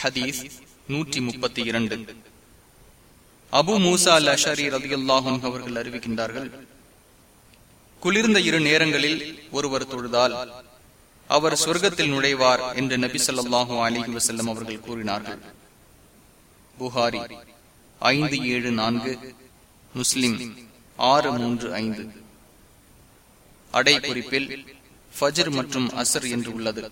ஹதீஸ் நூற்றி முப்பத்தி இரண்டு. அபு மூசா அல் அஷரி ரதியுல்லாஹும் அவர்கள் அறிவிக்கின்றார்கள் குளிர்ந்த இரு நேரங்களில் ஒருவர் தொழுதால் அவர் சொர்க்கத்தில் நுழைவார் என்று நபி சொல்லாஹு அலிஹி வசல்லம் அவர்கள் கூறினார்கள். புகாரி ஐந்து ஏழு நான்கு முஸ்லிம் ஆறு மூன்று ஐந்து. அடை குறிப்பில் ஃபஜர் மற்றும் அசர் என்று உள்ளது.